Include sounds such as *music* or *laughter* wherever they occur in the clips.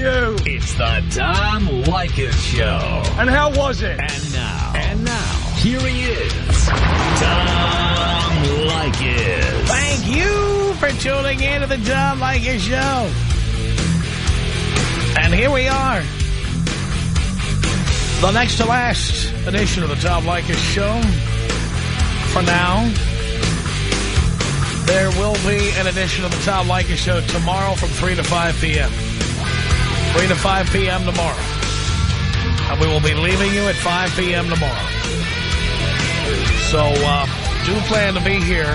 you? It's the Tom Leykis Show. And how was it? And now. And now. Here he is. Tom Leykis. Thank you for tuning in to the Tom Leykis Show. And here we are. The next to last edition of the Tom Leykis Show. For now, there will be an edition of the Tom Leykis Show tomorrow from 3 to 5 p.m. 3 to 5 p.m. tomorrow. And we will be leaving you at 5 p.m. tomorrow. So, uh, do plan to be here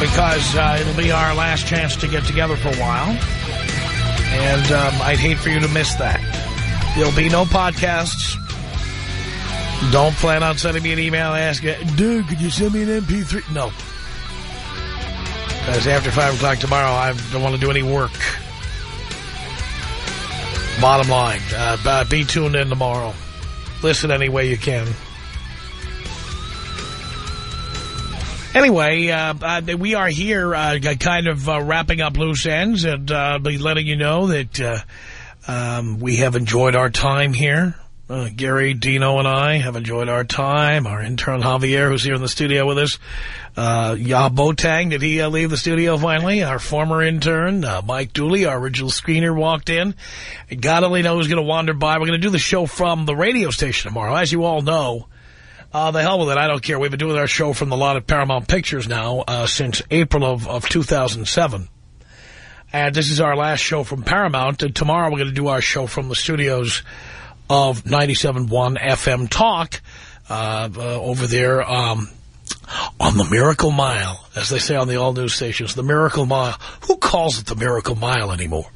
because uh, it'll be our last chance to get together for a while. And um, I'd hate for you to miss that. There'll be no podcasts. Don't plan on sending me an email asking, dude, could you send me an MP3? No. Because after 5 o'clock tomorrow, I don't want to do any work. Bottom line, uh, be tuned in tomorrow. Listen any way you can. Anyway, uh, uh, we are here uh, kind of uh, wrapping up loose ends and uh, be letting you know that uh, um, we have enjoyed our time here. Uh, Gary, Dino, and I have enjoyed our time. Our intern Javier, who's here in the studio with us. Uh, Ya Botang, did he uh, leave the studio finally? Our former intern, uh, Mike Dooley, our original screener, walked in. God only knows who's going to wander by. We're going to do the show from the radio station tomorrow. As you all know, uh, the hell with it. I don't care. We've been doing our show from the lot of Paramount Pictures now uh, since April of, of 2007. And this is our last show from Paramount. And tomorrow we're going to do our show from the studios of 97.1 FM Talk uh, uh, over there um, on the Miracle Mile, as they say on the all-news stations, the Miracle Mile. Who calls it the Miracle Mile anymore?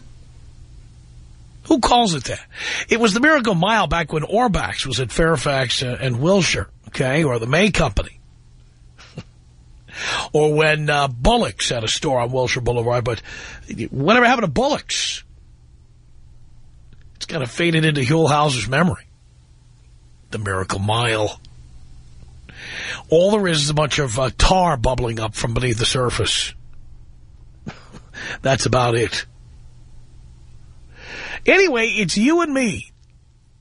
Who calls it that? It was the Miracle Mile back when Ohrbach's was at Fairfax and Wilshire, okay, or the May Company. *laughs* or when uh, Bullock's had a store on Wilshire Boulevard, but whatever happened to Bullock's? It's kind of faded into Huell Howser's memory. The Miracle Mile. All there is is a bunch of uh, tar bubbling up from beneath the surface. *laughs* That's about it. Anyway, it's you and me.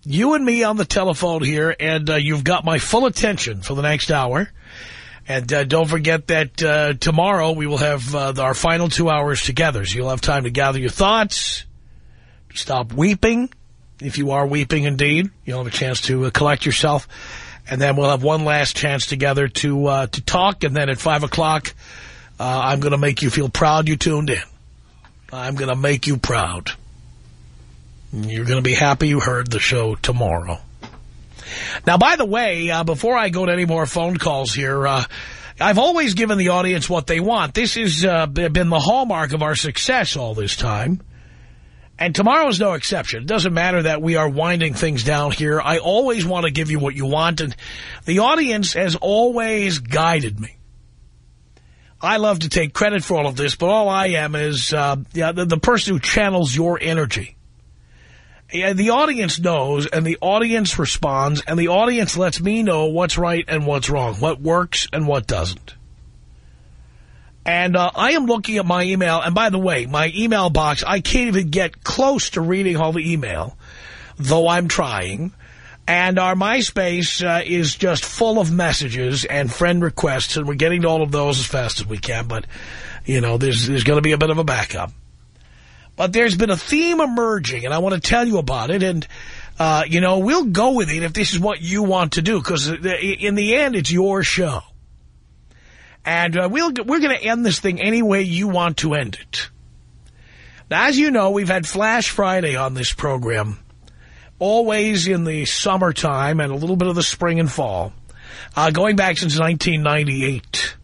You and me on the telephone here, and uh, you've got my full attention for the next hour. And uh, don't forget that uh, tomorrow we will have uh, our final two hours together. So you'll have time to gather your thoughts, stop weeping. If you are weeping indeed, you'll have a chance to uh, collect yourself. And then we'll have one last chance together to uh, to talk. And then at 5 o'clock, I'm going to make you feel proud you tuned in. I'm going to make you proud. You're going to be happy you heard the show tomorrow. Now, by the way, uh, before I go to any more phone calls here, uh, I've always given the audience what they want. This has uh, been the hallmark of our success all this time. And tomorrow is no exception. It doesn't matter that we are winding things down here. I always want to give you what you want. And the audience has always guided me. I love to take credit for all of this, but all I am is uh, the, the person who channels your energy the audience knows, and the audience responds, and the audience lets me know what's right and what's wrong, what works and what doesn't. And uh, I am looking at my email, and by the way, my email box, I can't even get close to reading all the email, though I'm trying. And our MySpace uh, is just full of messages and friend requests, and we're getting to all of those as fast as we can, but, you know, there's, there's going to be a bit of a backup. But there's been a theme emerging, and I want to tell you about it. And, uh, you know, we'll go with it if this is what you want to do, because in the end, it's your show. And uh, we'll, we're going to end this thing any way you want to end it. Now, as you know, we've had Flash Friday on this program, always in the summertime and a little bit of the spring and fall, uh, going back since 1998.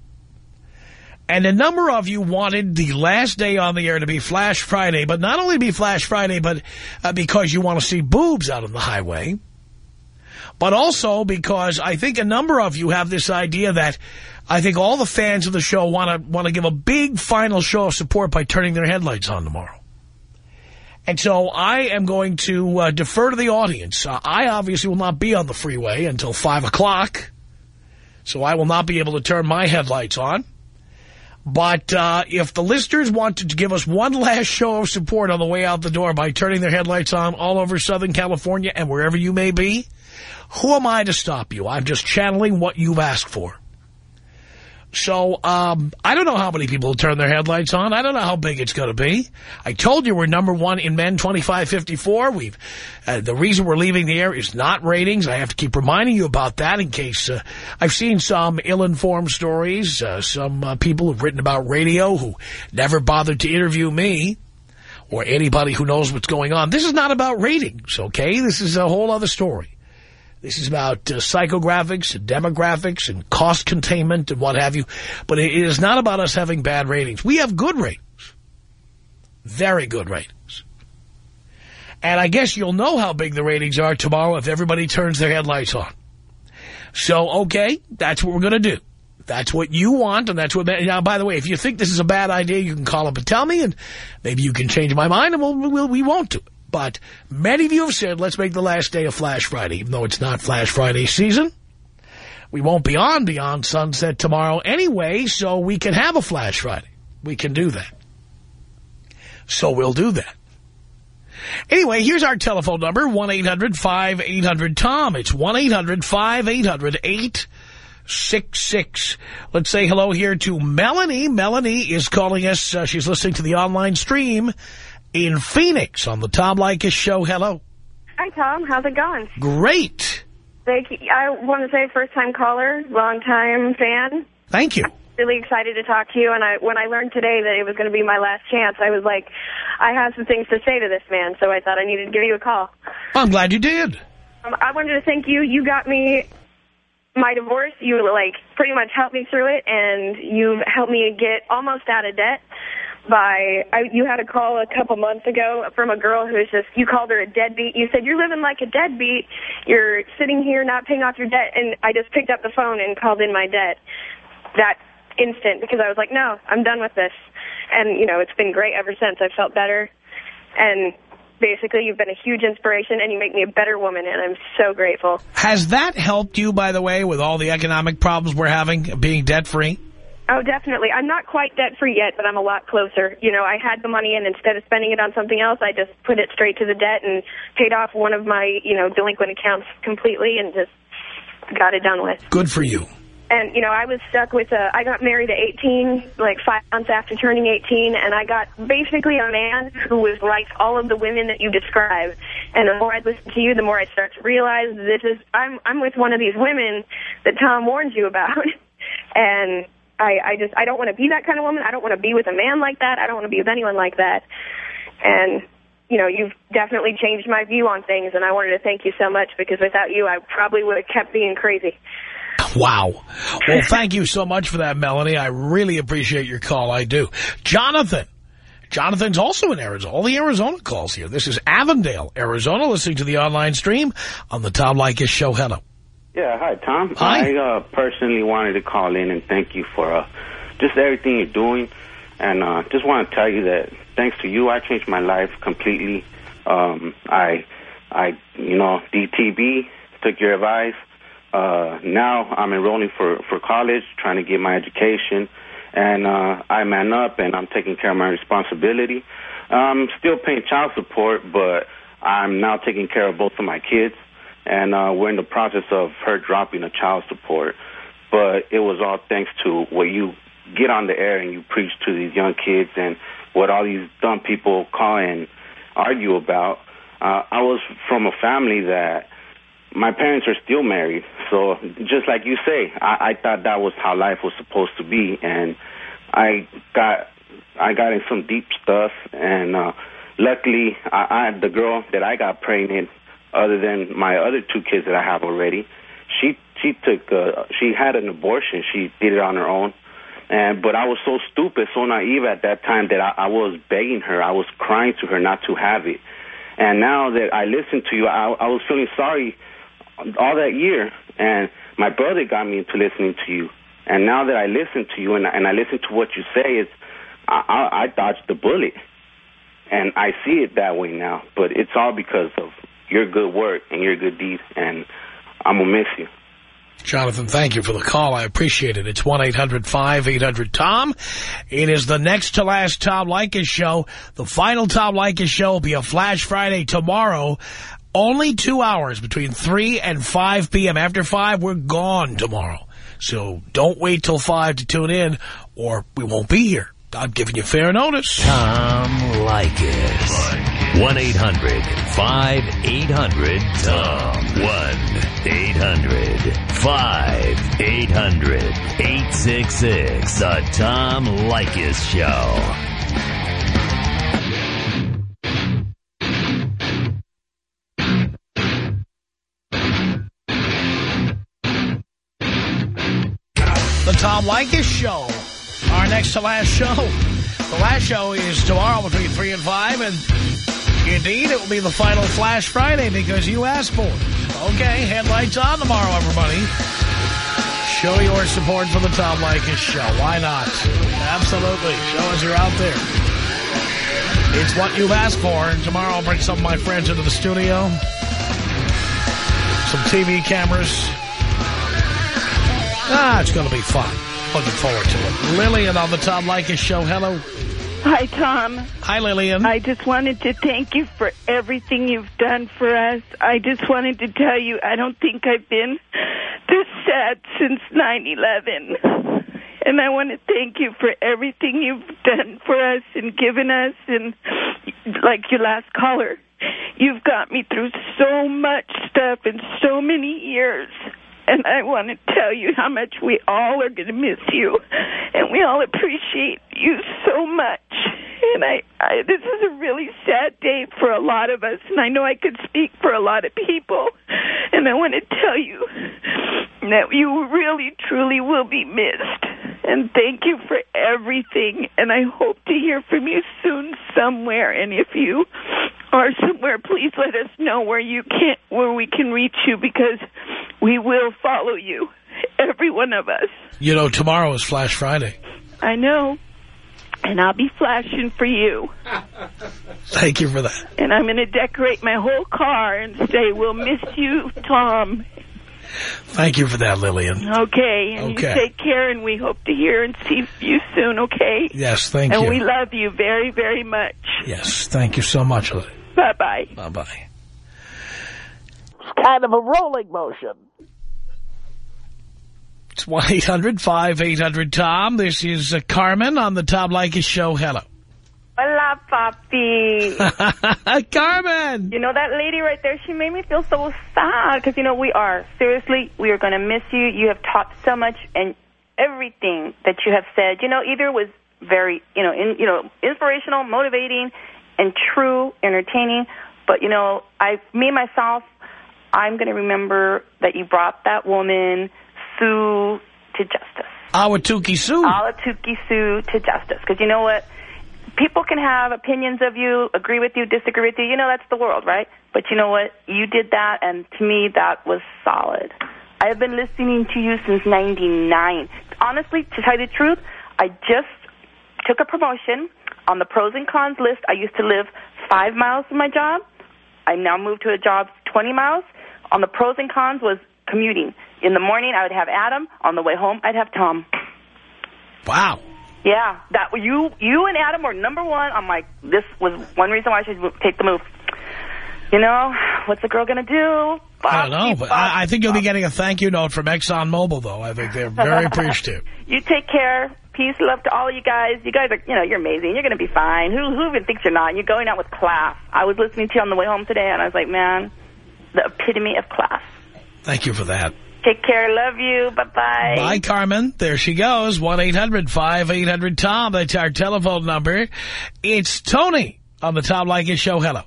And a number of you wanted the last day on the air to be Flash Friday, but not only be Flash Friday, but uh, because you want to see boobs out on the highway, but also because I think a number of you have this idea that I think all the fans of the show want to want to give a big final show of support by turning their headlights on tomorrow. And so I am going to uh, defer to the audience. Uh, I obviously will not be on the freeway until 5 o'clock, so I will not be able to turn my headlights on. But uh, if the listeners wanted to give us one *laughs* last show of support on the way out the door by turning their headlights on all over Southern California and wherever you may be, who am I to stop you? I'm just channeling what you've asked for. So, um, I don't know how many people turn their headlights on. I don't know how big it's going to be. I told you we're number one in men 25-54. We've, uh, the reason we're leaving the air is not ratings. I have to keep reminding you about that in case, uh, I've seen some ill-informed stories, uh, some uh, people who've written about radio who never bothered to interview me or anybody who knows what's going on. This is not about ratings, okay? This is a whole other story. This is about uh, psychographics and demographics and cost containment and what have you. But it is not about us having bad ratings. We have good ratings. Very good ratings. And I guess you'll know how big the ratings are tomorrow if everybody turns their headlights on. So, okay, that's what we're going to do. That's what you want, and that's what... Now, by the way, if you think this is a bad idea, you can call up and tell me, and maybe you can change my mind, and we'll, we'll, we won't do it. But many of you have said, let's make the last day a Flash Friday, even though it's not Flash Friday season. We won't be on Beyond Sunset tomorrow anyway, so we can have a Flash Friday. We can do that. So we'll do that. Anyway, here's our telephone number, 1-800-5800-TOM. It's 1-800-5800-866. Let's say hello here to Melanie. Melanie is calling us. Uh, she's listening to the online stream in Phoenix on the Tom Leykis show. Hello. Hi, Tom. How's it going? Great. Thank you. I want to say first-time caller, long-time fan. Thank you. Really excited to talk to you. And I, when I learned today that it was going to be my last chance, I was like, I have some things to say to this man, so I thought I needed to give you a call. I'm glad you did. Um, I wanted to thank you. You got me my divorce. You, like, pretty much helped me through it, and you helped me get almost out of debt by I, you had a call a couple months ago from a girl who was just you called her a deadbeat. You said you're living like a deadbeat. You're sitting here not paying off your debt, and I just picked up the phone and called in my debt that instant because I was like, no, I'm done with this. And you know, it's been great ever since. I've felt better, and basically you've been a huge inspiration, and you make me a better woman, and I'm so grateful. Has that helped you, by the way, with all the economic problems we're having, being debt free? Oh, definitely. I'm not quite debt-free yet, but I'm a lot closer. You know, I had the money, and instead of spending it on something else, I just put it straight to the debt and paid off one of my, you know, delinquent accounts completely and just got it done with. Good for you. And, you know, I was stuck with a, I got married at 18, like five months after turning 18, and I got basically a man who was like all of the women that you describe. And the more I listen to you, the more I start to realize this is, I'm, I'm with one of these women that Tom warned you about. *laughs* and I, I just, I don't want to be that kind of woman. I don't want to be with a man like that. I don't want to be with anyone like that. And, you know, you've definitely changed my view on things, and I wanted to thank you so much because without you, I probably would have kept being crazy. Wow. Well, thank you so much for that, Melanie. I really appreciate your call. I do. Jonathan. Jonathan's also in Arizona. All the Arizona calls here. This is Avondale, Arizona, listening to the online stream on the Tom Leykis Show. Hello. Yeah, hi, Tom. Hi. I uh, personally wanted to call in and thank you for uh, just everything you're doing. And uh, just want to tell you that thanks to you, I changed my life completely. Um, I, I, you know, DTB, took your advice. Uh, now I'm enrolling for, for college, trying to get my education. And uh, I man up and I'm taking care of my responsibility. I'm still paying child support, but I'm now taking care of both of my kids and uh, we're in the process of her dropping a child support. But it was all thanks to what you get on the air and you preach to these young kids and what all these dumb people call and argue about. Uh, I was from a family that my parents are still married. So just like you say, I, I thought that was how life was supposed to be. And I got I got in some deep stuff. And uh, luckily, I, I the girl that I got pregnant other than my other two kids that I have already. She she took uh, she had an abortion. She did it on her own. And but I was so stupid, so naive at that time that I, I was begging her, I was crying to her not to have it. And now that I listen to you, I, I was feeling sorry all that year. And my brother got me into listening to you. And now that I listen to you and, and I listen to what you say, it's I, I, I dodged the bullet. And I see it that way now. But it's all because of your good work and your good deeds, and I'm going to miss you. Jonathan, thank you for the call. I appreciate it. It's 1-800-5800-TOM. It is the next to last Tom Leykis show. The final Tom Leykis show will be a Flash Friday tomorrow. Only two hours between 3 and 5 p.m. After 5, we're gone tomorrow. So don't wait till 5 to tune in or we won't be here. I'm giving you fair notice. Tom Leykis. 1-800-5800-TOM. 1-800-5800-866. The Tom Leykis Show. The Tom Leykis Show. Our next to last show. The last show is tomorrow between 3 and 5, and indeed it will be the final Flash Friday because you asked for it. Okay, headlights on tomorrow, everybody. Show your support for the Tom Leykis Show. Why not? Absolutely. Show us you're out there. It's what you've asked for, and tomorrow I'll bring some of my friends into the studio. Some TV cameras. Ah, it's going to be fun. Looking forward to it. Lillian on the Tom Leykis Show. Hello. Hi, Tom. Hi, Lillian. I just wanted to thank you for everything you've done for us. I just wanted to tell you I don't think I've been this sad since 9-11. And I want to thank you for everything you've done for us and given us. And like your last caller, you've got me through so much stuff in so many years. And I want to tell you how much we all are going to miss you. And we all appreciate you so much. And I, I, this is a really sad day for a lot of us. And I know I could speak for a lot of people. And I want to tell you that you really, truly will be missed. And thank you for everything. And I hope to hear from you soon somewhere. And if you are somewhere, please let us know where you can where we can reach you because we will follow you. *laughs* Every one of us. You know, tomorrow is Flash Friday. I know. And I'll be flashing for you. *laughs* Thank you for that. And I'm going to decorate my whole car and say, we'll miss you, Tom. Thank you for that, Lillian. Okay. And Okay. you take care, and we hope to hear and see you soon, okay? Yes, thank and you. And we love you very, very much. yes, thank you so much, Lillian. Bye-bye. Bye-bye. It's kind of a rolling motion. It's 1-800-5800-TOM. This is uh, Carmen on the Tom Leykis Show. Hello. Hola, papi. *laughs* Carmen! You know, that lady right there, she made me feel so sad. Because, you know, we are. Seriously, we are going to miss you. You have taught so much. And everything that you have said, you know, either was very, you know, in, you know, inspirational, motivating, and true, entertaining. But, you know, I, me, myself, I'm going to remember that you brought that woman, Sue, to justice. Awatuki Sue. Alatuki Sue to justice. Because you know what? People can have opinions of you, agree with you, disagree with you. You know, that's the world, right? But you know what? You did that, and to me, that was solid. I have been listening to you since 99. Honestly, to tell you the truth, I just took a promotion. On the pros and cons list, I used to live five miles from my job. I now moved to a job 20 miles. On the pros and cons was commuting. In the morning, I would have Adam. On the way home, I'd have Tom. Wow. Yeah, that you you and Adam were number one. I'm like, this was one reason why I should take the move. You know, what's the girl gonna do? I don't know, but bop, I, I think you'll be getting a thank you note from ExxonMobil, though. I think they're very *laughs* appreciative. You take care. Peace, love to all you guys. You guys are, you know, you're amazing. You're gonna be fine. Who who even thinks you're not? You're going out with class. I was listening to you on the way home today, and I was like, man, the epitome of class. Thank you for that. Take care. Love you. Bye bye. Bye, Carmen. There she goes. 1-800-5800-TOM. That's our telephone number. It's Tony on the Tom Leykis Show. Hello.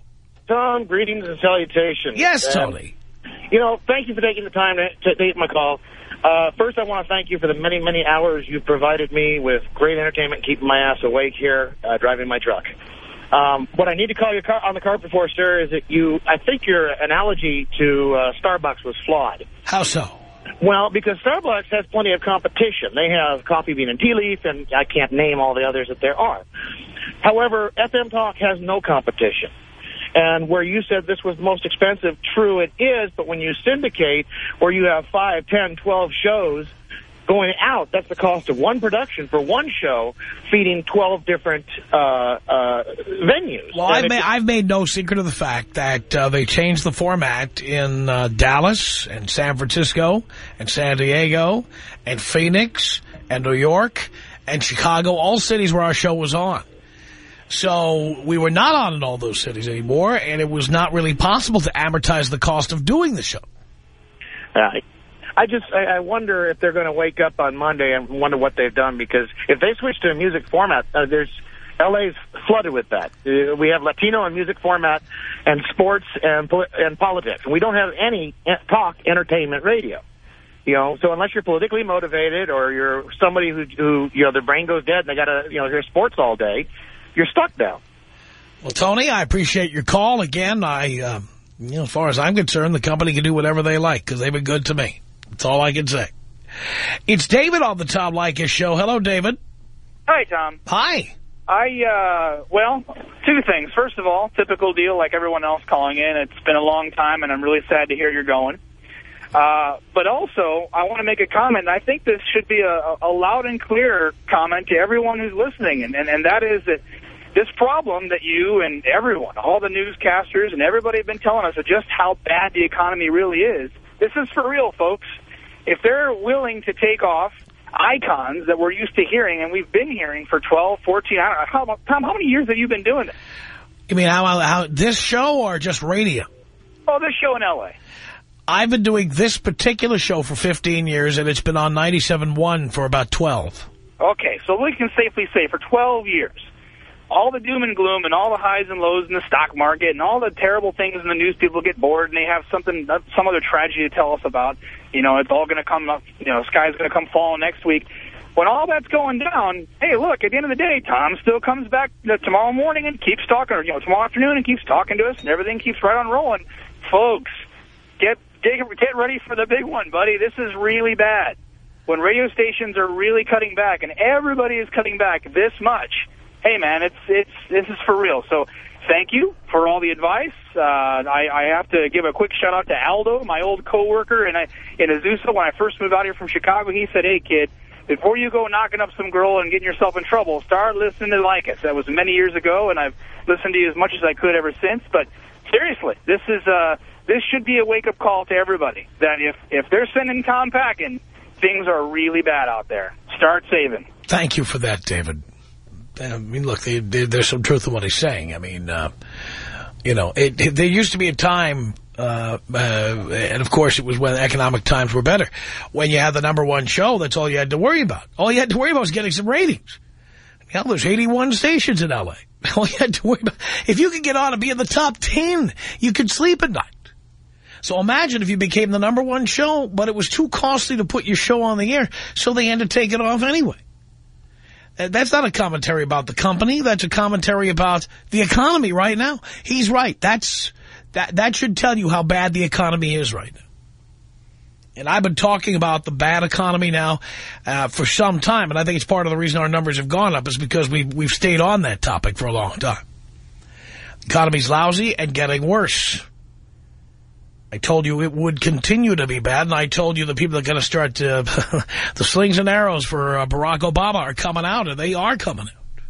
Tom, greetings and salutations. Yes, And, Tony. You know, thank you for taking the time to, to take my call. Uh, first, I want to thank you for the many, many hours you've provided me with great entertainment, keeping my ass awake here, uh, driving my truck. Um, what I need to call you car on the carpet for, sir, is that you, I think your analogy to uh, Starbucks was flawed. How so? Well, because Starbucks has plenty of competition. They have Coffee Bean and Tea Leaf, and I can't name all the others that there are. However, FM Talk has no competition. And where you said this was the most expensive, true it is, but when you syndicate, where you have five, ten, twelve shows going out, that's the cost of one production for one show, feeding 12 different uh, uh, venues. Well, I've made, I've made, no secret of the fact that uh, they changed the format in uh, Dallas and San Francisco and San Diego and Phoenix and New York and Chicago, all cities where our show was on. So we were not on in all those cities anymore, and it was not really possible to amortize the cost of doing the show. Uh, I just I, I wonder if they're going to wake up on Monday and wonder what they've done because if they switch to a music format, uh, there's LA's flooded with that. Uh, we have Latino and music format and sports and and politics, we don't have any talk entertainment radio. You know, so unless you're politically motivated or you're somebody who, who you know, their brain goes dead and they got to, you know, hear sports all day, you're stuck now. Well, Tony, I appreciate your call. Again, I, uh, you know, as far as I'm concerned, the company can do whatever they like because they've been good to me. That's all I can say. It's David on the Tom Leykis show. Hello, David. Hi, Tom. Hi. I, uh, well, two things. First of all, typical deal like everyone else calling in. It's been a long time, and I'm really sad to hear you're going. Uh, but also, I want to make a comment. I think this should be a, a loud and clear comment to everyone who's listening, and, and, and that is that this problem that you and everyone, all the newscasters and everybody have been telling us of just how bad the economy really is, this is for real, folks. If they're willing to take off icons that we're used to hearing, and we've been hearing for 12, 14, I don't know, how, Tom, how many years have you been doing this? You mean how, how this show or just radio? Oh, this show in L.A. I've been doing this particular show for 15 years, and it's been on 97.1 for about 12. Okay, so we can safely say for 12 years, all the doom and gloom and all the highs and lows in the stock market and all the terrible things in the news, people get bored and they have something, some other tragedy to tell us about. You know, it's all going to come up, you know, sky's going to come falling next week. When all that's going down, hey, look, at the end of the day, Tom still comes back tomorrow morning and keeps talking, or, you know, tomorrow afternoon and keeps talking to us and everything keeps right on rolling. Folks, get, get, get ready for the big one, buddy. This is really bad. When radio stations are really cutting back and everybody is cutting back this much, hey, man, it's it's this is for real. So thank you for all the advice. Uh, I, I have to give a quick shout out to Aldo, my old coworker in, in Azusa. When I first moved out here from Chicago, he said, hey, kid, before you go knocking up some girl and getting yourself in trouble, start listening to Leykis. That was many years ago, and I've listened to you as much as I could ever since. But seriously, this is uh, this should be a wake-up call to everybody that if, if they're sending Tom packing, things are really bad out there. Start saving. Thank you for that, David. I mean, look, they, they, there's some truth in what he's saying. I mean, uh, you know, it, it, there used to be a time, uh, uh, and of course it was when economic times were better, when you had the number one show, that's all you had to worry about. All you had to worry about was getting some ratings. Hell, there's 81 stations in L.A. *laughs* All you had to worry about, if you could get on and be in the top 10, you could sleep at night. So imagine if you became the number one show, but it was too costly to put your show on the air, so they had to take it off anyway. Uh, that's not a commentary about the company. That's a commentary about the economy right now. He's right. That's that that should tell you how bad the economy is right now. And I've been talking about the bad economy now uh, for some time, and I think it's part of the reason our numbers have gone up is because we we've stayed on that topic for a long time. The economy's lousy and getting worse. I told you it would continue to be bad, and I told you the people that are going to start uh, *laughs* the slings and arrows for uh, Barack Obama are coming out, and they are coming out.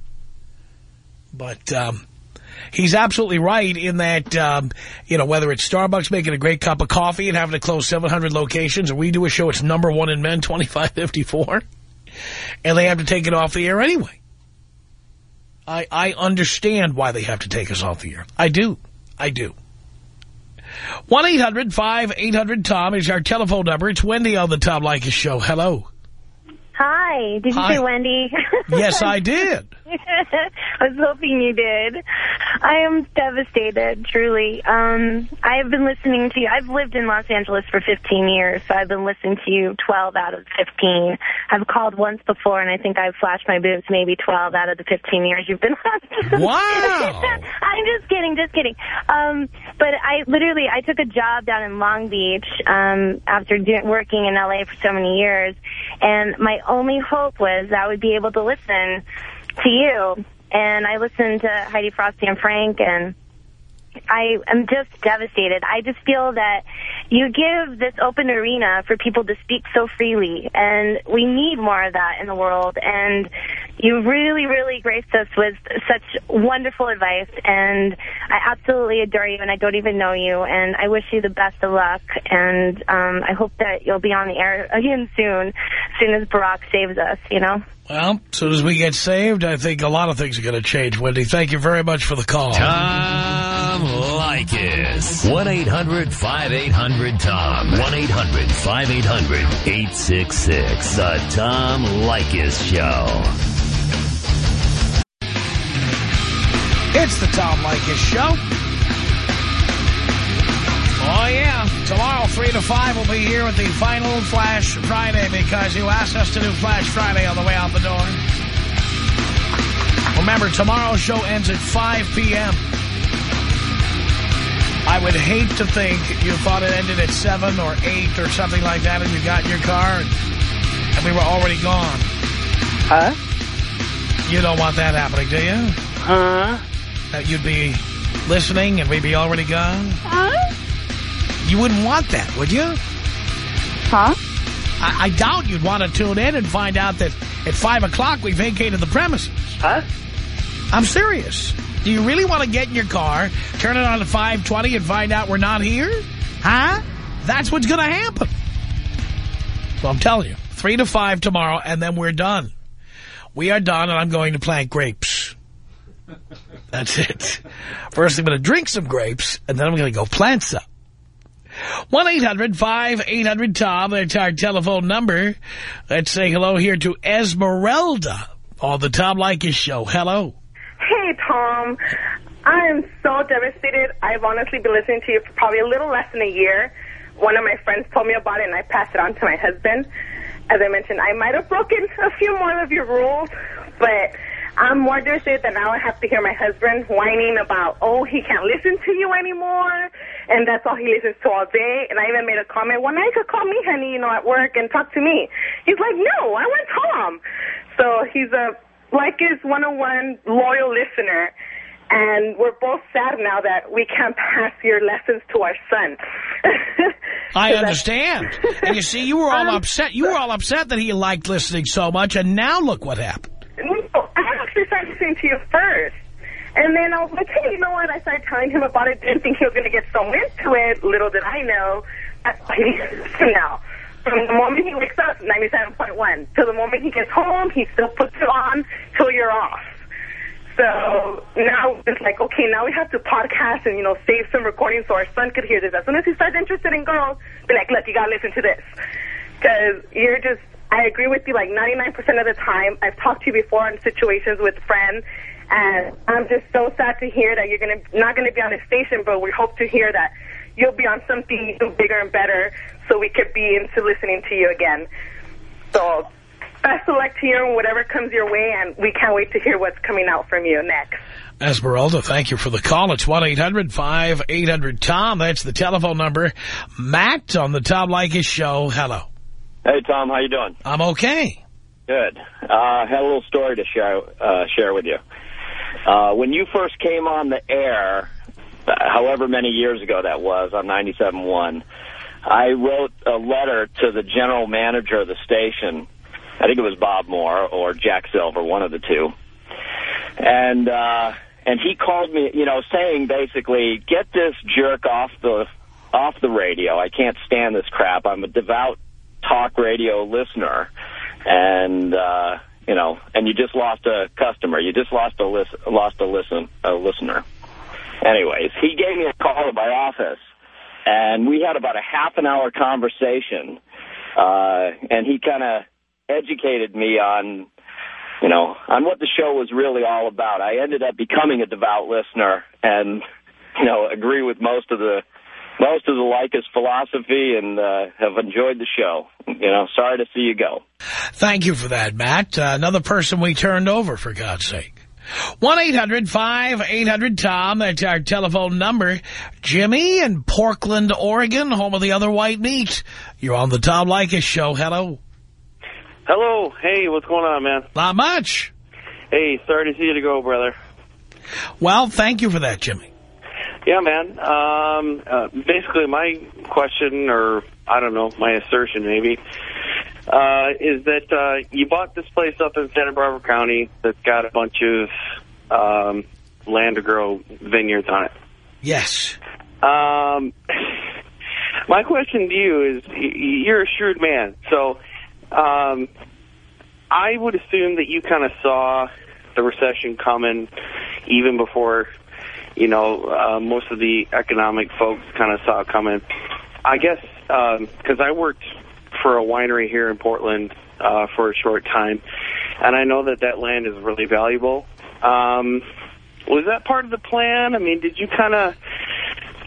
But um, he's absolutely right in that, um, you know, whether it's Starbucks making a great cup of coffee and having to close 700 locations, or we do a show it's number one in men, *laughs* 2554, and they have to take it off the air anyway. I, I understand why they have to take us off the air. I do. I do. 1-800-5800-TOM is our telephone number. It's Wendy on the Tom Leykis show. Hello. Hi. Did you Hi. say Wendy? *laughs* Yes, I did. *laughs* I was hoping you did. I am devastated, truly. Um, I have been listening to you. I've lived in Los Angeles for 15 years, so I've been listening to you 12 out of 15. I've called once before, and I think I've flashed my boobs maybe 12 out of the 15 years you've been on. *laughs* Wow. I'm just kidding, just kidding. Um, but I literally, I took a job down in Long Beach um, after doing, working in L.A. for so many years, and my only hope was that I would be able to listen to you. And I listened to Heidi Frosty and Frank, and I am just devastated. I just feel that you give this open arena for people to speak so freely, and we need more of that in the world. And you really, really graced us with such wonderful advice, and I absolutely adore you, and I don't even know you, and I wish you the best of luck, and um, I hope that you'll be on the air again soon, as soon as Barack saves us, you know? Well, as soon as we get saved, I think a lot of things are going to change, Wendy. Thank you very much for the call. Tom Leykis. 1-800-5800-TOM. 1-800-5800-866. The Tom Leykis Show. It's the Tom Leykis Show. Oh, yeah. Tomorrow, 3 to 5, we'll be here with the final Flash Friday because you asked us to do Flash Friday on the way out the door. Remember, tomorrow's show ends at 5 p.m. I would hate to think you thought it ended at 7 or 8 or something like that and you got in your car and, and we were already gone. Huh? You don't want that happening, do you? Huh? That you'd be listening and we'd be already gone? Huh? You wouldn't want that, would you? Huh? I, I doubt you'd want to tune in and find out that at 5 o'clock we vacated the premises. Huh? I'm serious. Do you really want to get in your car, turn it on at 520 and find out we're not here? Huh? That's what's going to happen. So I'm telling you, 3 to 5 tomorrow, and then we're done. We are done, and I'm going to plant grapes. That's it. First, I'm going to drink some grapes, and then I'm going to go plant some. 1-800-5800-TOM. That's our telephone number. Let's say hello here to Esmeralda on the Tom Leykis Show. Hello. Hey, Tom. I am so devastated. I've honestly been listening to you for probably a little less than a year. One of my friends told me about it, and I passed it on to my husband. As I mentioned, I might have broken a few more of your rules, but I'm more devastated that now I have to hear my husband whining about, oh, he can't listen to you anymore, and that's all he listens to all day. And I even made a comment, well, now you could call me, honey, you know, at work and talk to me. He's like, no, I want Tom. So he's a like his 101 loyal listener, and we're both sad now that we can't pass your lessons to our son. *laughs* I understand. and you see, you were all *laughs* Um, upset. You were all upset that he liked listening so much, and now look what happened. I actually started listening to you first. And then I was like, hey, you know what? I started telling him about it. Didn't think he was going to get so into it. Little did I know. Why now. From the moment he wakes up, 97.1. Till the moment he gets home, he still puts it on till you're off. So now it's like, okay, now we have to podcast and, you know, save some recordings so our son could hear this. As soon as he starts interested in girls, be like, look, you got to listen to this. Because you're just, I agree with you like 99% of the time. I've talked to you before on situations with friends, and I'm just so sad to hear that you're gonna not going to be on this station, but we hope to hear that you'll be on something bigger and better so we could be into listening to you again. So best of luck to you and whatever comes your way, and we can't wait to hear what's coming out from you next. Esmeralda, thank you for the call. It's 1-800-5800-TOM. That's the telephone number. Matt on the Tom Leykis Show. Hello. Hey, Tom, how you doing? I'm okay. Good. Uh, had a little story to share uh, share with you. Uh, when you first came on the air, uh, however many years ago that was, on 97.1, I wrote a letter to the general manager of the station. I think it was Bob Moore or Jack Silver, one of the two. And uh, and he called me, you know, saying basically, get this jerk off the off the radio. I can't stand this crap. I'm a devout talk radio listener, and uh, you know, and you just lost a customer. You just lost a lis lost a listen a listener. Anyways, he gave me a call at my office, and we had about a half an hour conversation, uh, and he kind of educated me on, you know, on what the show was really all about. I ended up becoming a devout listener, and you know, agree with most of the most of the Leykis philosophy, and uh, have enjoyed the show. You know, sorry to see you go. Thank you for that, Matt. Uh, another person we turned over, for God's sake. 1-800-5800-TOM. That's our telephone number. Jimmy in Portland, Oregon, home of the other white meat. You're on the Tom Leykis Show. Hello. Hello. Hey, what's going on, man? Not much. Hey, sorry to see you to go, brother. Well, thank you for that, Jimmy. Yeah, man. Um, uh, basically, my question, or I don't know, my assertion maybe, uh, is that uh, you bought this place up in Santa Barbara County that's got a bunch of um, land to grow vineyards on it. Yes. Um, *laughs* my question to you is, y- you're a shrewd man, so um, I would assume that you kind of saw the recession coming even before, you know, uh, most of the economic folks kind of saw coming. I guess because I worked for a winery here in Portland uh, for a short time, and I know that that land is really valuable. Um, was that part of the plan? I mean, did you kind of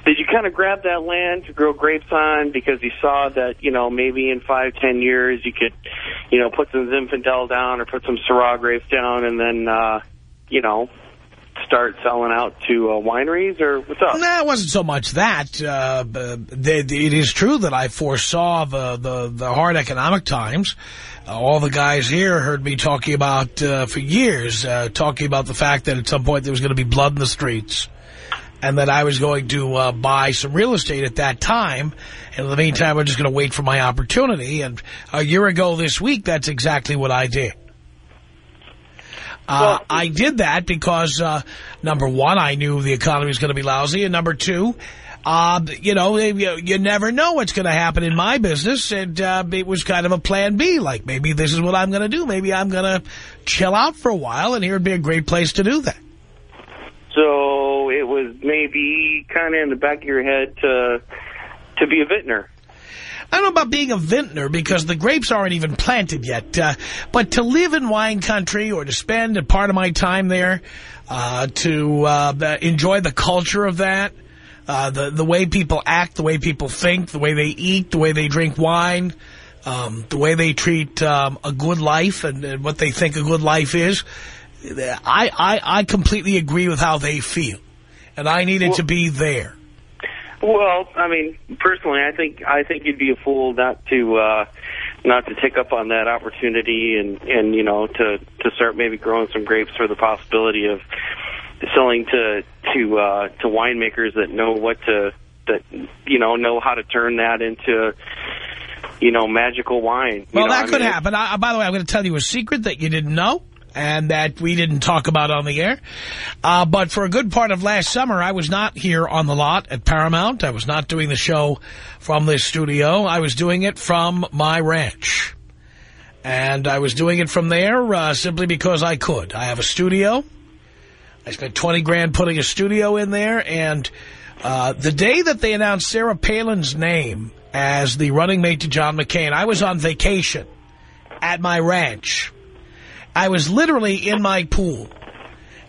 did you kind of grab that land to grow grapes on because you saw that you know maybe in five ten years you could you know put some Zinfandel down or put some Syrah grapes down and then uh, you know start selling out to uh, wineries or what's up? No, it wasn't so much that. Uh, but they, it is true that I foresaw the, the, the hard economic times. Uh, all the guys here heard me talking about, uh, for years, uh, talking about the fact that at some point there was going to be blood in the streets. And that I was going to uh, buy some real estate at that time. And in the meantime, I'm just going to wait for my opportunity. And a year ago this week, that's exactly what I did. Uh, I did that because, uh, number one, I knew the economy was going to be lousy, and number two, uh, you know, you, you never know what's going to happen in my business, and uh, it was kind of a plan B, like maybe this is what I'm going to do. Maybe I'm going to chill out for a while, and here would be a great place to do that. So it was maybe kind of in the back of your head to to be a vintner. I don't know about being a vintner because the grapes aren't even planted yet. Uh, but to live in wine country or to spend a part of my time there, uh, to uh, enjoy the culture of that, uh, the, the way people act, the way people think, the way they eat, the way they drink wine, um, the way they treat um, a good life and, and what they think a good life is, I, I, I completely agree with how they feel. And I needed Well- to be there. Well, I mean, personally, I think I think you'd be a fool not to uh, not to take up on that opportunity and and you know to to start maybe growing some grapes for the possibility of selling to to uh, to winemakers that know what to that you know know how to turn that into you know magical wine. You Well, know, that I could mean, happen. I, by the way, I'm going to tell you a secret that you didn't know and that we didn't talk about on the air. Uh, but for a good part of last summer, I was not here on the lot at Paramount. I was not doing the show from this studio. I was doing it from my ranch. And I was doing it from there uh, simply because I could. I have a studio. I spent 20 grand putting a studio in there. And uh, the day that they announced Sarah Palin's name as the running mate to John McCain, I was on vacation at my ranch. I was literally in my pool.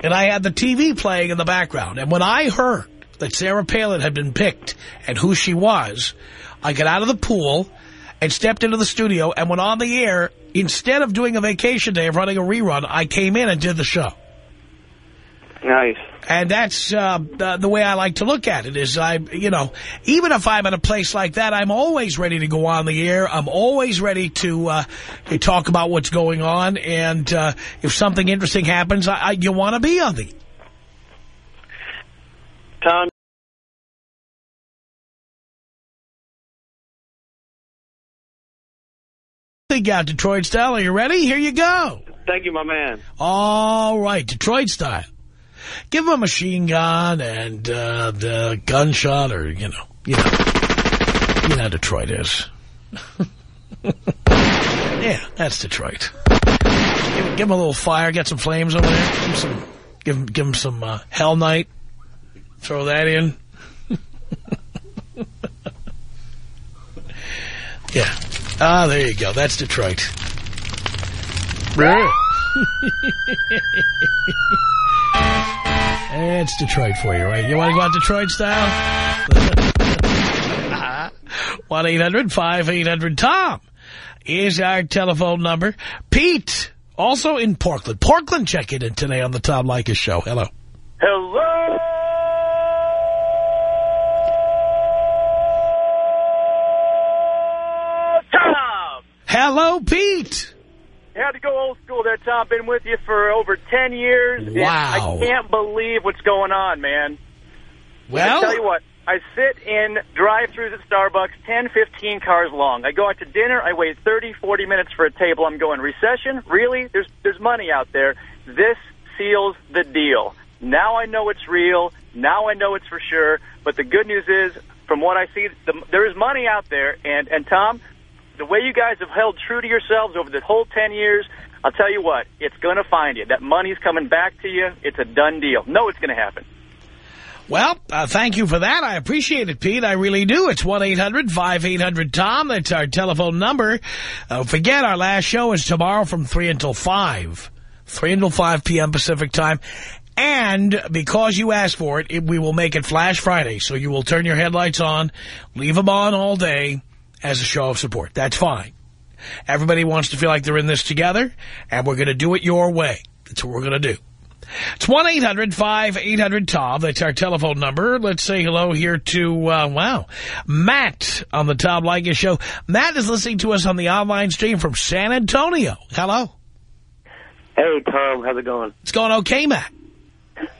And I had the TV playing in the background. And when I heard that Sarah Palin had been picked and who she was, I got out of the pool and stepped into the studio and went on the air. Instead of doing a vacation day of running a rerun, I came in and did the show. Nice. And that's uh, the, the way I like to look at it is I, you know, even if I'm at a place like that, I'm always ready to go on the air. I'm always ready to, uh, to talk about what's going on. And uh, if something interesting happens, I, I, you want to be on the Tom. Think out Detroit style. Are you ready? Here you go. Thank you, my man. All right, Detroit style. Give him a machine gun and uh, the gunshot or, you know, you know, you know how Detroit is. *laughs* yeah, that's Detroit. Give, him- give him a little fire, get some flames over there. Give him some, give him, give him some uh, Hell Night. Throw that in. *laughs* yeah. Ah, there you go. That's Detroit. *laughs* It's Detroit for you, right? You want to go out Detroit style? *laughs* 1-800-5800-TOM is our telephone number. Pete, also in Portland. Portland checking in today on the Tom Leykis Show. Hello. Hello. Tom. Hello, Pete. Had to go old school there, Tom. Been with you for over 10 years. Wow. I can't believe what's going on, man. Well? I tell you what, I sit in drive-throughs at Starbucks, 10, 15 cars long. I go out to dinner, I wait 30, 40 minutes for a table. I'm going, recession? Really? There's, there's money out there. This seals the deal. Now I know it's real. Now I know it's for sure. But the good news is, from what I see, the, there is money out there. And, and Tom, the way you guys have held true to yourselves over the whole 10 years, I'll tell you what, it's going to find you. That money's coming back to you. It's a done deal. No, it's going to happen. Well, uh, thank you for that. I appreciate it, Pete. I really do. It's 1-800-5800-TOM. That's our telephone number. Uh, forget our last show is tomorrow from 3 until 5. 3 until 5 p.m. Pacific time. And because you asked for it, it, we will make it Flash Friday. So you will turn your headlights on, leave them on all day as a show of support. That's fine. Everybody wants to feel like they're in this together, and we're going to do it your way. That's what we're going to do. It's 1-800-5800-TOM. That's our telephone number. Let's say hello here to, uh, wow, Matt on the Tom Leykis show. Matt is listening to us on the online stream from San Antonio. Hello. Hey, Tom. How's it going? It's going okay, Matt.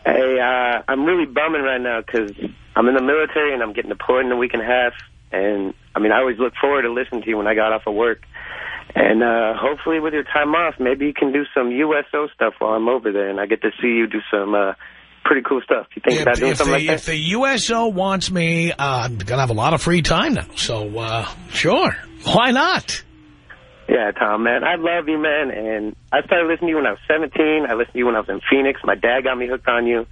Hey, uh, I'm really bumming right now because I'm in the military and I'm getting deployed in a week and a half. And, I mean, I always look forward to listening to you when I got off of work. And uh, hopefully with your time off, maybe you can do some USO stuff while I'm over there, and I get to see you do some uh, pretty cool stuff. You think If, about doing if, something the, like if the USO wants me, uh, I'm going to have a lot of free time now. So, uh, sure. Why not? Yeah, Tom, man. I love you, man. And I started listening to you when I was 17. I listened to you when I was in Phoenix. My dad got me hooked on you.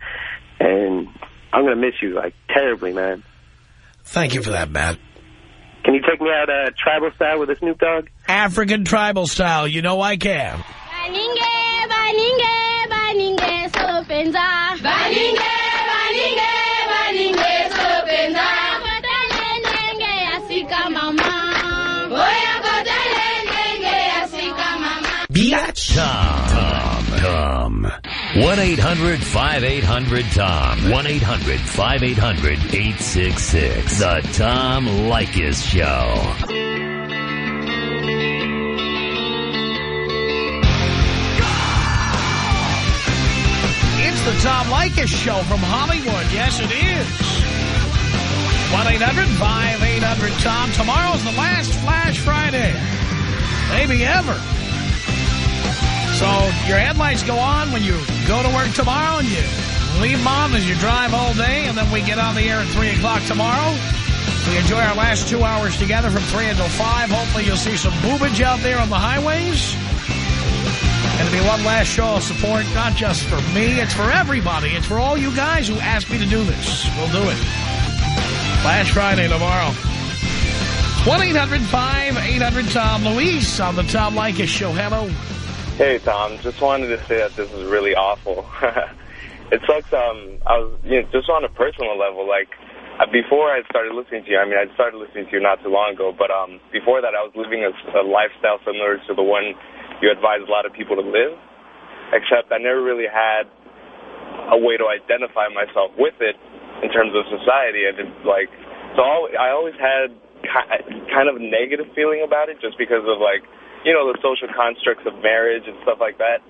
And I'm going to miss you, like, terribly, man. Thank you for that, Matt. Can you take me out uh, tribal style with a Snoop Dogg? African tribal style. You know I can. Baninge, baninge, baninge, solopenza. Baninge, baninge, baninge, solopenza. Kotale nenge asika mama. Oya kotale nenge asika mama. Biatch. Tom. Tom. 1-800-5800-TOM. 1-800-5800-866. The Tom Leykis Show. It's the Tom Leykis Show from Hollywood. Yes, it is. 1-800-5800-TOM. Tomorrow's the last Flash Friday. Maybe ever. So your headlights go on when you go to work tomorrow and you leave on as you drive all day and then we get on the air at 3 o'clock tomorrow. We enjoy our last two hours together from 3 until 5. Hopefully you'll see some boobage out there on the highways. And it'll be one last show of support, not just for me, it's for everybody. It's for all you guys who asked me to do this. We'll do it. Flash Friday tomorrow. 1-800-5800-TOM. Luis on the Tom Leykis Show. Hello. Hey, Tom. Just wanted to say that this is really awful. *laughs* it sucks. Um, I was you know, just on a personal level. Like uh, before I started listening to you. I mean, I started listening to you not too long ago. But um, before that, I was living a, a lifestyle similar to the one you advise a lot of people to live. Except I never really had a way to identify myself with it in terms of society. And it's like, so I always had kind of a negative feeling about it, just because of like you know, the social constructs of marriage and stuff like that.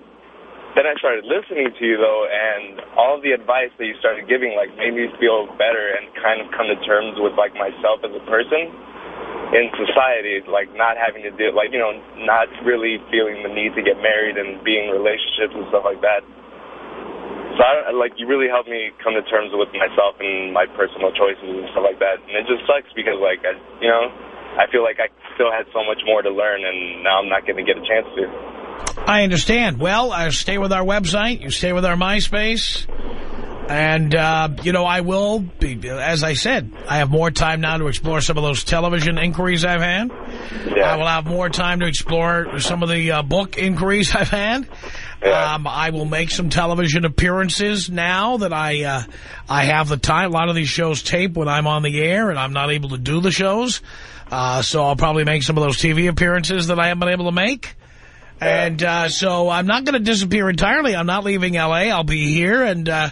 Then I started listening to you, though, and all the advice that you started giving, like, made me feel better and kind of come to terms with, like, myself as a person in society, like, not having to do, like, you know, not really feeling the need to get married and being in relationships and stuff like that. So, I, like, you really helped me come to terms with myself and my personal choices and stuff like that. And it just sucks because, like, I, you know, I feel like I still had so much more to learn, and now I'm not going to get a chance to. I understand. Well, uh, stay with our website. You stay with our MySpace. And, uh, you know, I will, be, as I said, I have more time now to explore some of those television inquiries I've had. Yeah. I will have more time to explore some of the uh, book inquiries *laughs* I've had. Yeah. Um, I will make some television appearances now that I uh, I have the time. A lot of these shows tape when I'm on the air and I'm not able to do the shows. Uh, so I'll probably make some of those TV appearances that I haven't been able to make. And uh, so I'm not going to disappear entirely. I'm not leaving L.A. I'll be here. And, uh,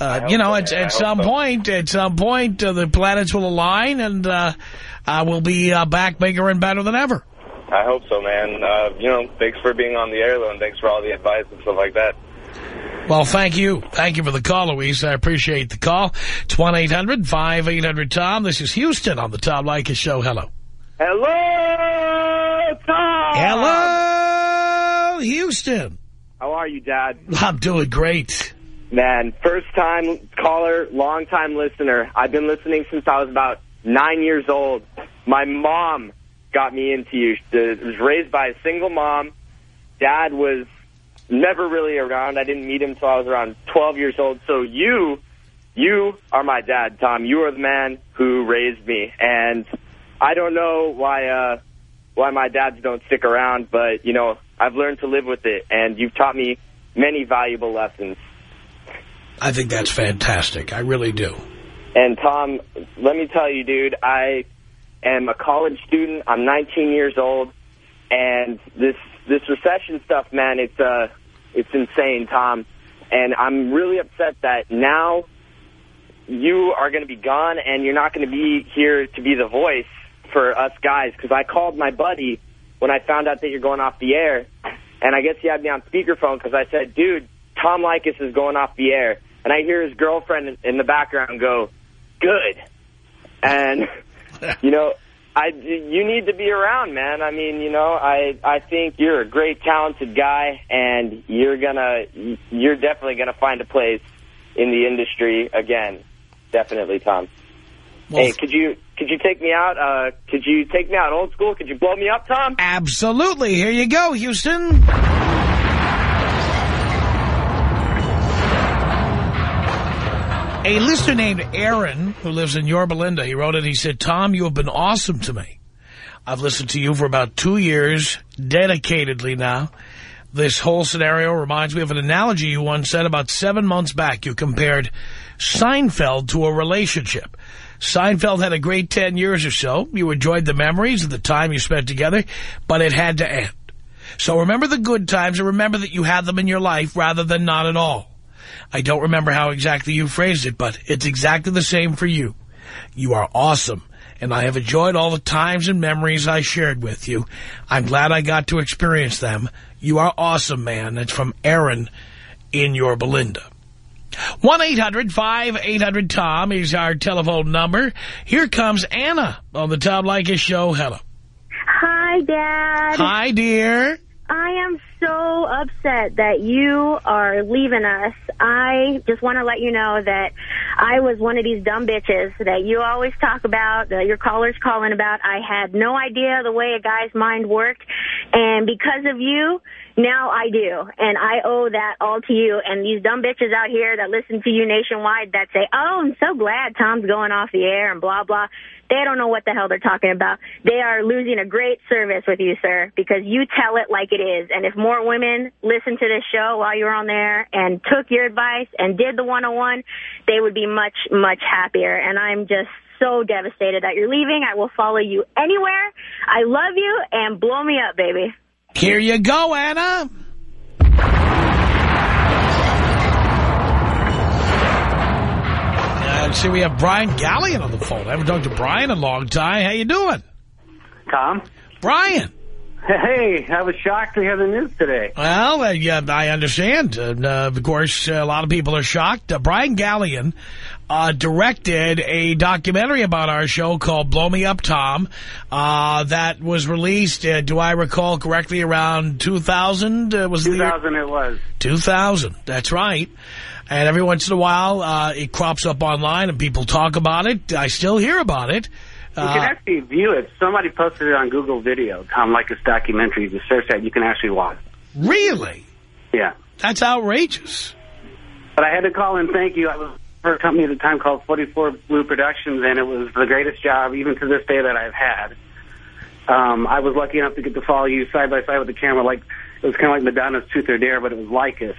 uh, you know, at, at some point, at some point, uh, the planets will align and uh, uh, we'll be uh, back bigger and better than ever. I hope so, man. Uh, you know, thanks for being on the air, though, and thanks for all the advice and stuff like that. Well, thank you. Thank you for the call, Louise. I appreciate the call. It's 1-800-5800-TOM. This is Houston on the Tom Leykis Show. Hello. Hello, Tom. Hello, Houston. How are you, Dad? I'm doing great. Man, first time caller, long time listener. I've been listening since I was about nine years old. My mom got me into you. I was raised by a single mom. Dad was never really around. I didn't meet him until I was around 12 years old. So you, you are my dad, Tom. You are the man who raised me. And I don't know why, uh, why my dads don't stick around, but, you know, I've learned to live with it. And you've taught me many valuable lessons. I think that's fantastic. I really do. And Tom, let me tell you, dude, I am a college student. I'm 19 years old, and this this recession stuff, man, it's uh, it's insane, Tom. And I'm really upset that now you are going to be gone, and you're not going to be here to be the voice for us guys. Because I called my buddy when I found out that you're going off the air, and I guess he had me on speakerphone because I said, dude, Tom Leykis is going off the air. And I hear his girlfriend in the background go, good. And, *laughs* you know, I, you need to be around, man. I mean, you know, I, I think you're a great, talented guy, and you're gonna, you're definitely gonna find a place in the industry again. Definitely, Tom. Hey, could you, could you take me out? Uh, could you take me out old school? Could you blow me up, Tom? Absolutely. Here you go, Houston. A listener named Aaron, who lives in Yorba Linda, he wrote it. He said, Tom, you have been awesome to me. I've listened to you for about two years, dedicatedly now. This whole scenario reminds me of an analogy you once said about seven months back. You compared Seinfeld to a relationship. Seinfeld had a great 10 years or so. You enjoyed the memories of the time you spent together, but it had to end. So remember the good times and remember that you had them in your life rather than not at all. I don't remember how exactly you phrased it, but it's exactly the same for you. You are awesome, and I have enjoyed all the times and memories I shared with you. I'm glad I got to experience them. You are awesome, man. That's from Aaron in Yorba Linda. 1-800-5800-TOM is our telephone number. Here comes Anna on the Tom Leykis show. Hello. Hi, Dad. Hi, dear. I am so upset that you are leaving us. I just want to let you know that I was one of these dumb bitches that you always talk about, that your callers calling about. I had no idea the way a guy's mind worked. And because of you, now I do. And I owe that all to you. And these dumb bitches out here that listen to you nationwide that say, oh, I'm so glad Tom's going off the air and blah, blah. They don't know what the hell they're talking about. They are losing a great service with you, sir, because you tell it like it is. And if more women listened to this show while you were on there and took your advice and did the 101, they would be much, much happier. And I'm just so devastated that you're leaving. I will follow you anywhere. I love you, and blow me up, baby. Here you go, Anna. See, we have Brian Gallion on the phone. I haven't talked to Brian in a long time. How you doing? Tom? Brian. Hey, I was shocked to hear the news today. Well, uh, yeah, I understand. Uh, uh, of course, a lot of people are shocked. Uh, Brian Gallion uh, directed a documentary about our show called Blow Me Up, Tom, uh, that was released, uh, do I recall correctly, around 2000? Uh, was 2000 the it was. 2000, that's right. And every once in a while, uh, it crops up online and people talk about it. I still hear about it. You can actually view it. Somebody posted it on Google Video, Tom Leykis documentary. You search that, you can actually watch Really? Yeah. That's outrageous. But I had to call and thank you. I was for a company at the time called 44 Blue Productions, and it was the greatest job, even to this day, that I've had. Um, I was lucky enough to get to follow you side by side with the camera. Like It was kind of like Madonna's Truth or Dare, but it was Leykis.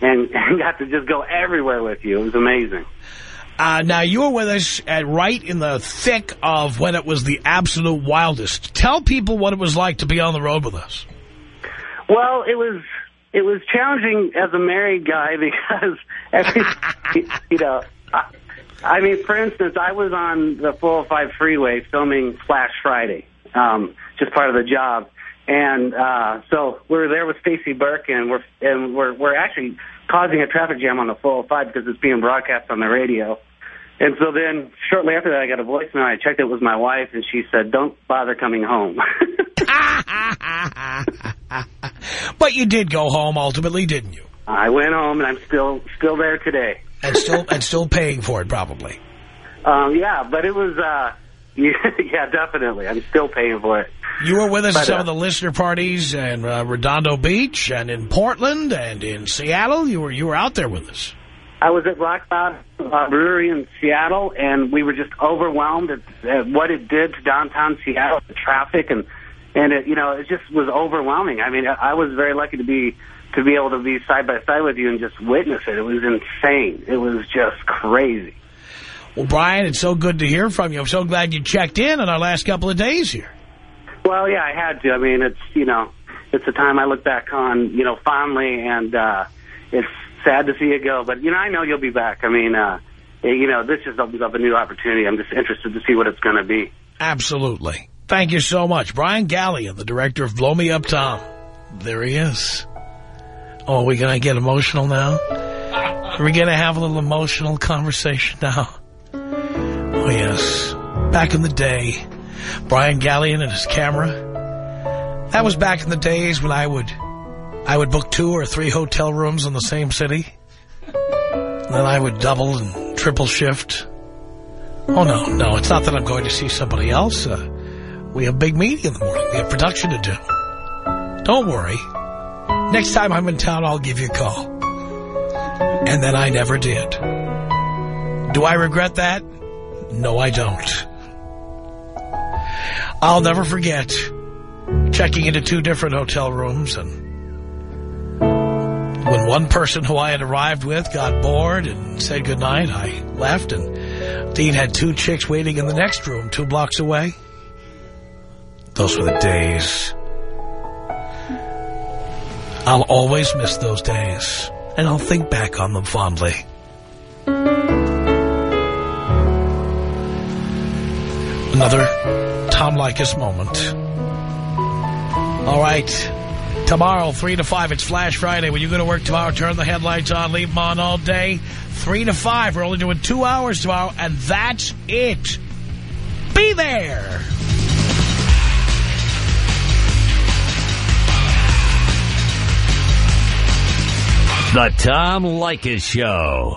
And, *laughs* and got to just go everywhere with you. It was amazing. Uh, now, you were with us at right in the thick of when it was the absolute wildest. Tell people what it was like to be on the road with us. Well, it was it was challenging as a married guy *laughs* because every *laughs* you know. I, I mean, for instance, I was on the 405 freeway filming Flash Friday, um, just part of the job, And uh, so we're there with Stacy Burke, and we're and we're we're actually causing a traffic jam on the 405 because it's being broadcast on the radio. And so then, shortly after that, I got a voicemail. I checked it was my wife, and she said, "Don't bother coming home." *laughs* But you did go home ultimately, didn't you? I went home, and I'm still still there today. And still and still paying for it, probably. Um, yeah, but it was, uh, *laughs* yeah, definitely. I'm still paying for it. You were with us But, at some uh, of the listener parties in uh, Redondo Beach and in Portland and in Seattle. You were you were out there with us. I was at Rock Cloud uh, Brewery in Seattle, and we were just overwhelmed at, at what it did to downtown Seattle, the traffic, and and it, you know, it just was overwhelming. I mean, I I was very lucky to be to be able to be side by side with you and just witness it. It was insane. It was just crazy. Well, Brian, it's so good to hear from you. I'm so glad you checked in on our last couple of days here. Well, yeah, I had to. I mean, it's you know, it's a time I look back on, you know, fondly, and uh, it's sad to see it go. But you know, I know you'll be back. I mean, uh, you know, this just opens up a new opportunity. I'm just interested to see what it's going to be. Absolutely. Thank you so much. Brian Gallion, the director of Blow Me Up Tom. There he is. Oh, are we going to get emotional now? Are we going to have a little emotional conversation now? Oh, yes. Back in the day, Brian Gallion and his camera. That was back in the days when I would I would book two or three hotel rooms in the same city. Then I would double and triple shift. Oh, no, no, it's not that I'm going to see somebody else. Uh, we have big meeting in the morning. We have production to do. Don't worry. Next time I'm in town, I'll give you a call. And then I never did. Do I regret that? No, I don't. I'll never forget checking into two different hotel rooms and when one person who I had arrived with got bored and said goodnight, I left and Dean had two chicks waiting in the next room two blocks away. Those were the days. I'll always miss those days, and I'll think back on them fondly. Another Tom Leykis moment. All right. Tomorrow, 3 to 5, it's Flash Friday. When you go to work tomorrow, turn the headlights on, leave them on all day. 3 to 5, we're only doing two hours tomorrow, and that's it. Be there. The Tom Leykis Show.